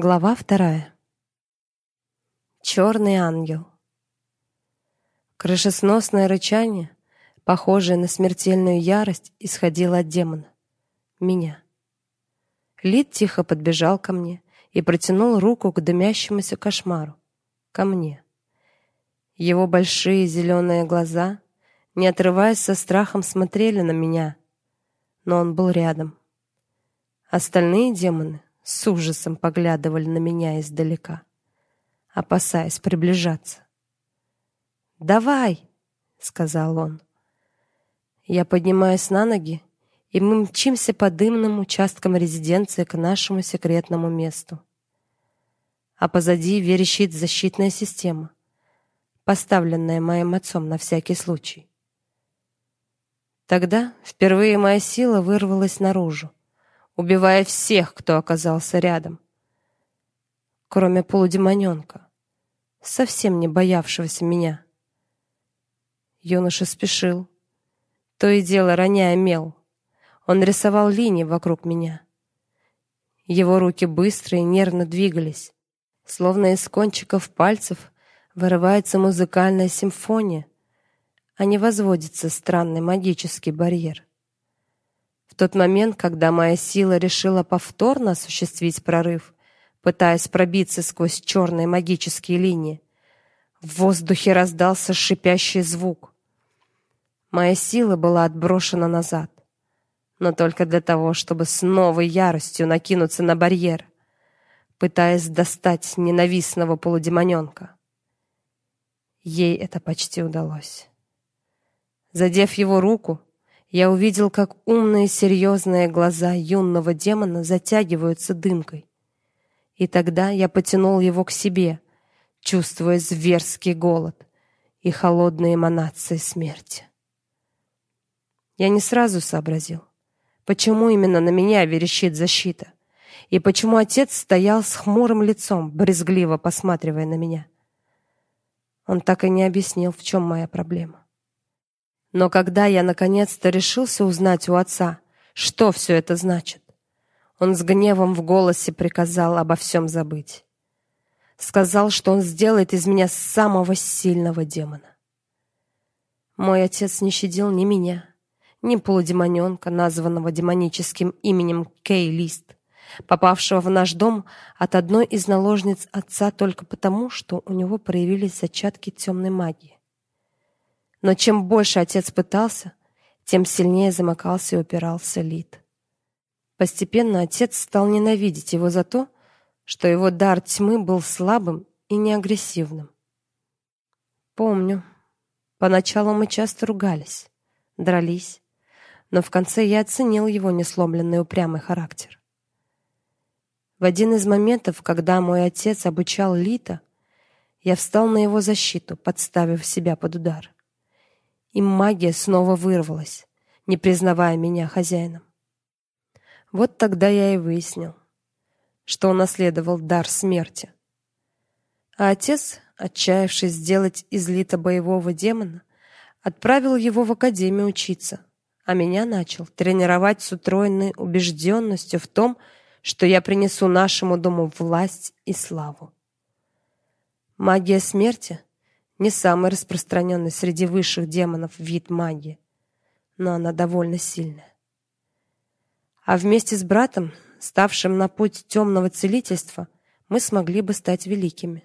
Глава вторая. Черный ангел. Крышесносное рычание, похожее на смертельную ярость, исходило от демона. Меня. Лид тихо подбежал ко мне и протянул руку к дымящемуся кошмару. Ко мне. Его большие зеленые глаза, не отрываясь со страхом, смотрели на меня, но он был рядом. Остальные демоны с ужасом поглядывали на меня издалека, опасаясь приближаться. "Давай", сказал он. Я поднимаюсь на ноги, и мы мчимся по дымным участкам резиденции к нашему секретному месту. А позади верещит защитная система, поставленная моим отцом на всякий случай. Тогда впервые моя сила вырвалась наружу убивая всех, кто оказался рядом, кроме полудемоненка, совсем не боявшегося меня. Юноша спешил, то и дело роняя мел. Он рисовал линии вокруг меня. Его руки быстро и нервно двигались, словно из кончиков пальцев вырывается музыкальная симфония, а не возводится странный магический барьер тот момент, когда моя сила решила повторно осуществить прорыв, пытаясь пробиться сквозь черные магические линии, в воздухе раздался шипящий звук. Моя сила была отброшена назад, но только для того, чтобы с новой яростью накинуться на барьер, пытаясь достать ненавистного полудемоненка. Ей это почти удалось. Задев его руку, я увидел, как умные серьезные глаза юного демона затягиваются дымкой. И тогда я потянул его к себе, чувствуя зверский голод и холодные эманации смерти. Я не сразу сообразил, почему именно на меня верещит защита, и почему отец стоял с хмурым лицом, брезгливо посматривая на меня. Он так и не объяснил, в чем моя проблема. Но когда я наконец-то решился узнать у отца, что все это значит, он с гневом в голосе приказал обо всем забыть. Сказал, что он сделает из меня самого сильного демона. Мой отец не щадил ни меня, ни полудемоненка, названного демоническим именем Кей-Лист, попавшего в наш дом от одной из наложниц отца только потому, что у него проявились зачатки темной магии. Но чем больше отец пытался, тем сильнее замыкался и упирался Лид. Постепенно отец стал ненавидеть его за то, что его дар тьмы был слабым и неагрессивным. Помню, поначалу мы часто ругались, дрались, но в конце я оценил его несломленный упрямый характер. В один из моментов, когда мой отец обучал Лита, я встал на его защиту, подставив себя под удар и магия снова вырвалась, не признавая меня хозяином. Вот тогда я и выяснил, что он наследовал дар смерти. А отец, отчаявшись сделать из Лита боевого демона, отправил его в академию учиться, а меня начал тренировать с утроенной убежденностью в том, что я принесу нашему дому власть и славу. Магия смерти не самый распространенный среди высших демонов вид магии, но она довольно сильная. А вместе с братом, ставшим на путь темного целительства, мы смогли бы стать великими.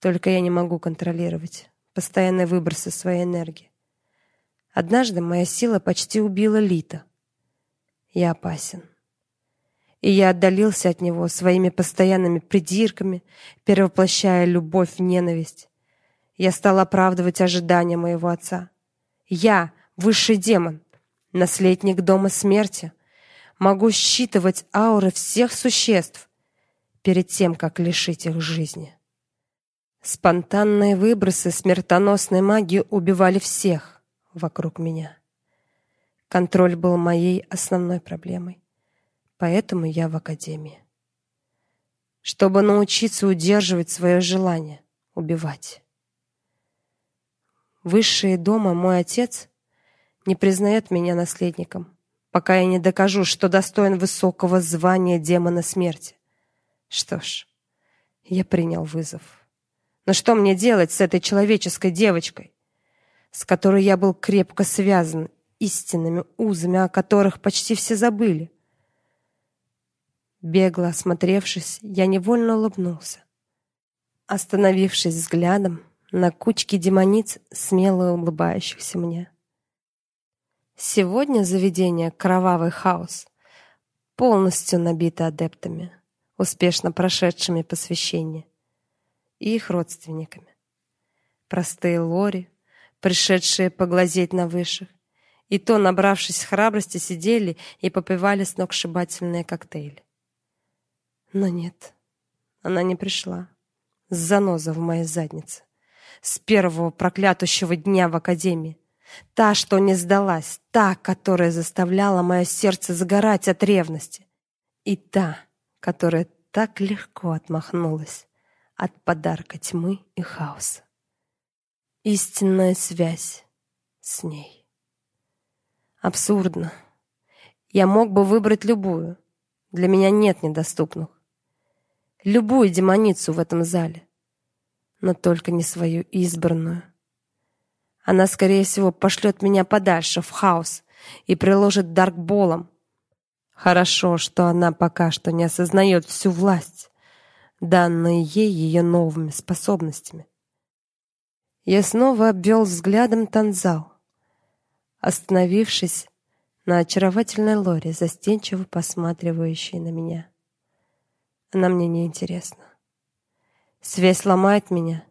Только я не могу контролировать постоянные выбросы своей энергии. Однажды моя сила почти убила Лита. Я опасен. И я отдалился от него своими постоянными придирками, перевоплощая любовь в ненависть. Я стал оправдывать ожидания моего отца. Я, высший демон, наследник дома смерти, могу считывать ауры всех существ перед тем, как лишить их жизни. Спонтанные выбросы смертоносной магии убивали всех вокруг меня. Контроль был моей основной проблемой. Поэтому я в академии. Чтобы научиться удерживать свое желание убивать. Высшие дома мой отец не признает меня наследником, пока я не докажу, что достоин высокого звания демона смерти. Что ж, я принял вызов. Но что мне делать с этой человеческой девочкой, с которой я был крепко связан истинными узами, о которых почти все забыли? Бегло осмотревшись, я невольно улыбнулся. Остановившись взглядом на кучке демониц, смело улыбающихся мне. Сегодня заведение Кровавый хаос полностью набито адептами, успешно прошедшими посвящение, и их родственниками. Простые лори, пришедшие поглазеть на высших, и то, набравшись храбрости, сидели и попивали сногсшибательные коктейли. Но нет, она не пришла. Заноза в моей заднице. С первого проклятущего дня в академии. Та, что не сдалась, та, которая заставляла мое сердце загорать от ревности. И та, которая так легко отмахнулась от подарка тьмы и хаоса. Истинная связь с ней. Абсурдно. Я мог бы выбрать любую. Для меня нет недоступных. Любую демоницу в этом зале. Но только не свою избранную. Она, скорее всего, пошлет меня подальше, в хаос, и приложит даркболом. Хорошо, что она пока что не осознает всю власть, данную ей ее новыми способностями. Я снова обвел взглядом танзал, остановившись на очаровательной Лоре, застенчиво посматривающей на меня. Она мне не интересна. Связь ломает меня,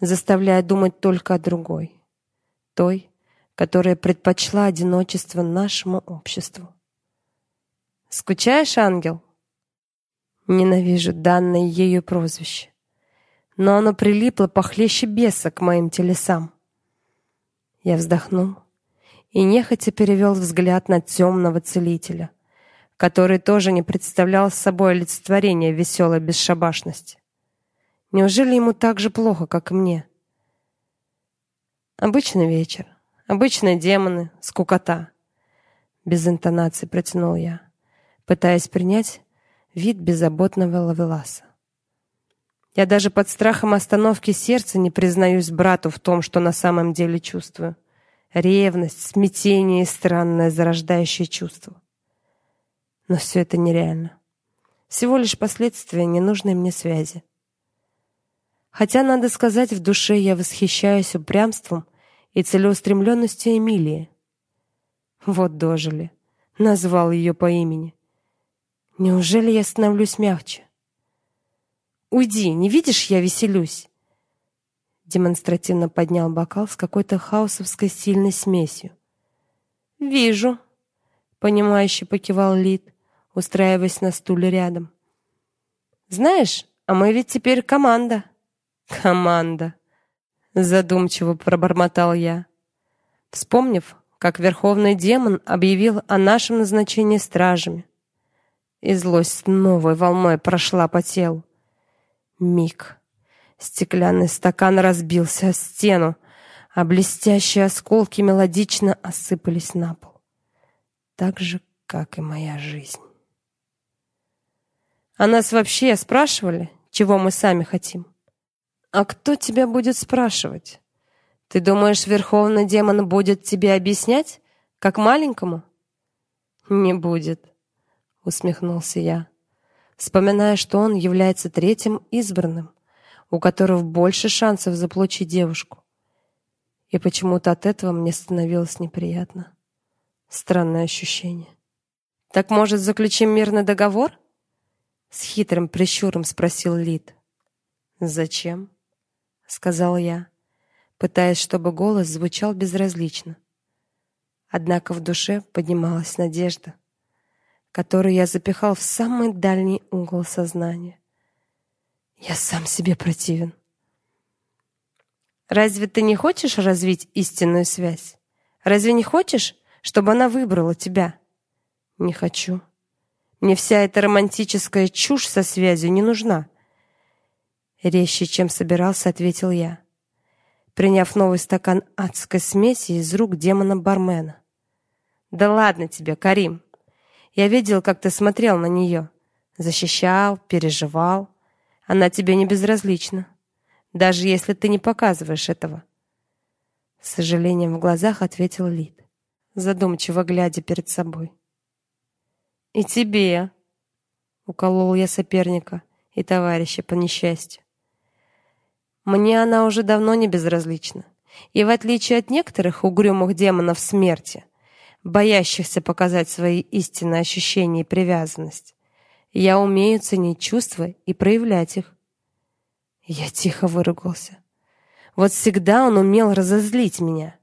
заставляя думать только о другой той, которая предпочла одиночество нашему обществу. Скучаешь, ангел? Ненавижу данное ею прозвище, но оно прилипло похлеще беса к моим телесам. Я вздохнул и нехотя перевел взгляд на темного целителя, который тоже не представлял собой олицетворение веселой бесшабашности. Неужели ему так же плохо, как и мне? Обычный вечер, обычные демоны, скукота. Без интонации протянул я, пытаясь принять вид беззаботного лавеласа. Я даже под страхом остановки сердца не признаюсь брату в том, что на самом деле чувствую. Ревность, смятение и странное зарождающее чувство. Но все это нереально. Всего лишь последствия ненужной мне связи. Хотя, надо сказать, в душе я восхищаюсь упрямством и целеустремленностью Эмилии. Вот дожили. Назвал ее по имени. Неужели я становлюсь мягче? Уйди, не видишь, я веселюсь. Демонстративно поднял бокал с какой-то хаосовской сильной смесью. Вижу, понимающе покивал Лид, устраиваясь на стуле рядом. Знаешь, а мы ведь теперь команда. Команда, задумчиво пробормотал я, вспомнив, как верховный демон объявил о нашем назначении стражами. И злость новой волной прошла по телу. Миг. Стеклянный стакан разбился о стену, а блестящие осколки мелодично осыпались на пол. Так же, как и моя жизнь. А нас вообще спрашивали, чего мы сами хотим? А кто тебя будет спрашивать? Ты думаешь, верховный демон будет тебе объяснять, как маленькому? Не будет, усмехнулся я, вспоминая, что он является третьим избранным, у которого больше шансов заполучить девушку. И почему-то от этого мне становилось неприятно. Странное ощущение. Так может, заключим мирный договор? С хитрым прищуром спросил Лид. Зачем? Сказал я, пытаясь, чтобы голос звучал безразлично. Однако в душе поднималась надежда, которую я запихал в самый дальний угол сознания. Я сам себе противен. Разве ты не хочешь развить истинную связь? Разве не хочешь, чтобы она выбрала тебя? Не хочу. Мне вся эта романтическая чушь со связью не нужна резче, чем собирался, ответил я, приняв новый стакан адской смеси из рук демона-бармена. Да ладно тебе, Карим. Я видел, как ты смотрел на нее. Защищал, переживал. Она тебе не безразлична, даже если ты не показываешь этого. С сожалением в глазах ответил Лид, задумчиво глядя перед собой. И тебе, уколол я соперника и товарища по несчастью. Мне она уже давно не безразлична. И в отличие от некоторых угрюмых демонов смерти, боящихся показать свои истинные ощущения и привязанность, я умею ценить чувства и проявлять их. Я тихо выругался. Вот всегда он умел разозлить меня.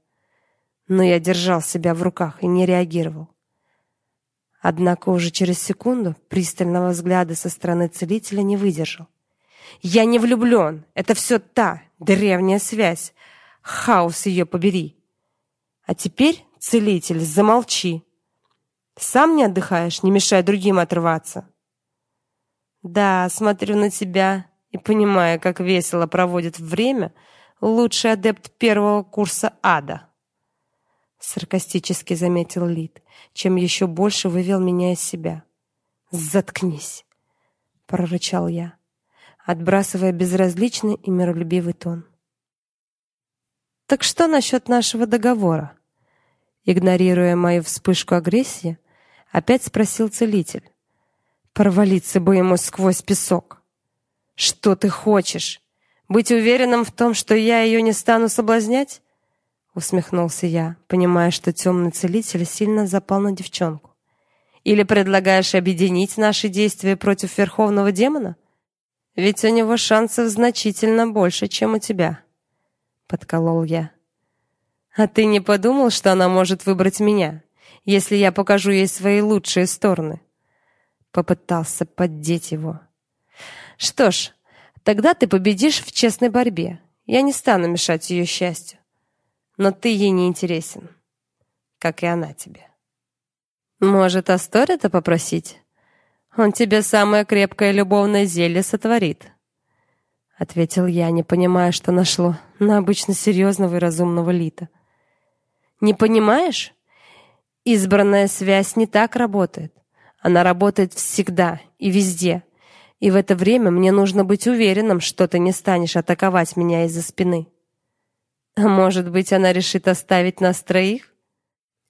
Но я держал себя в руках и не реагировал. Однако уже через секунду пристального взгляда со стороны целителя не выдержал. Я не влюблен. Это все та древняя связь. Хаос ее побери. А теперь, целитель, замолчи. Сам не отдыхаешь, не мешай другим отрываться. Да, смотрю на тебя и понимаю, как весело проводит время лучший адепт первого курса ада. Саркастически заметил Лид, чем еще больше вывел меня из себя. Заткнись, прорычал я, отбрасывая безразличный и миролюбивый тон. Так что насчет нашего договора? Игнорируя мою вспышку агрессии, опять спросил целитель. Провалиться бы ему сквозь песок. Что ты хочешь? Быть уверенным в том, что я ее не стану соблазнять? Усмехнулся я, понимая, что темный целитель сильно запал на девчонку. Или предлагаешь объединить наши действия против верховного демона? Ведь у него шансов значительно больше, чем у тебя, подколол я. А ты не подумал, что она может выбрать меня, если я покажу ей свои лучшие стороны? Попытался поддеть его. Что ж, тогда ты победишь в честной борьбе. Я не стану мешать ее счастью. Но ты ей не интересен, как и она тебе. Может, Асторета попросить? Он тебе самое крепкое любовное зелье сотворит. Ответил я, не понимая, что нашло на обычно серьезного и разумного Лита. Не понимаешь? Избранная связь не так работает. Она работает всегда и везде. И в это время мне нужно быть уверенным, что ты не станешь атаковать меня из-за спины. А может быть, она решит оставить нас троих?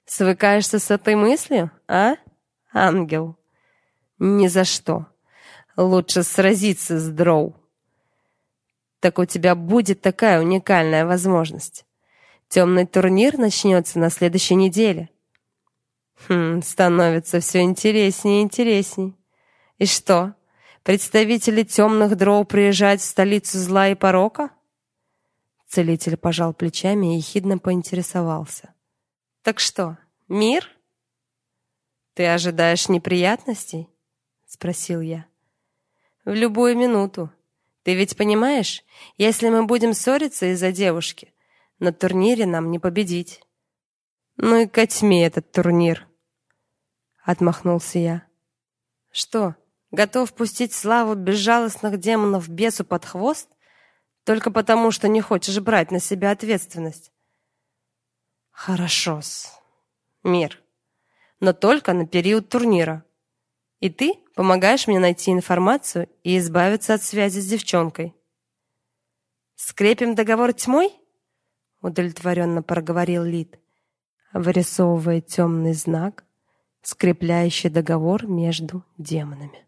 Свыкаешься с этой мыслью, а, ангел? Ни за что. Лучше сразиться с Дроу. Так у тебя будет такая уникальная возможность. Темный турнир начнется на следующей неделе. Хм, становится все интереснее и интересней. И что? Представители темных дроу приезжают в столицу зла и порока? Целитель пожал плечами и ехидно поинтересовался. Так что, мир? Ты ожидаешь неприятностей? Спросил я. В любую минуту. Ты ведь понимаешь, если мы будем ссориться из-за девушки, на турнире нам не победить. Ну и котьми этот турнир отмахнулся я. Что, готов пустить славу безжалостных демонов бесу под хвост только потому, что не хочешь брать на себя ответственность? Хорошо-с. Мир. Но только на период турнира. И ты помогаешь мне найти информацию и избавиться от связи с девчонкой. Скрепим договор тьмой? удовлетворенно проговорил Лид, вырисовывая темный знак скрепляющий договор между демонами.